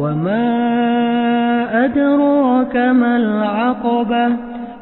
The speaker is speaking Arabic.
وما أدراك ما العقبة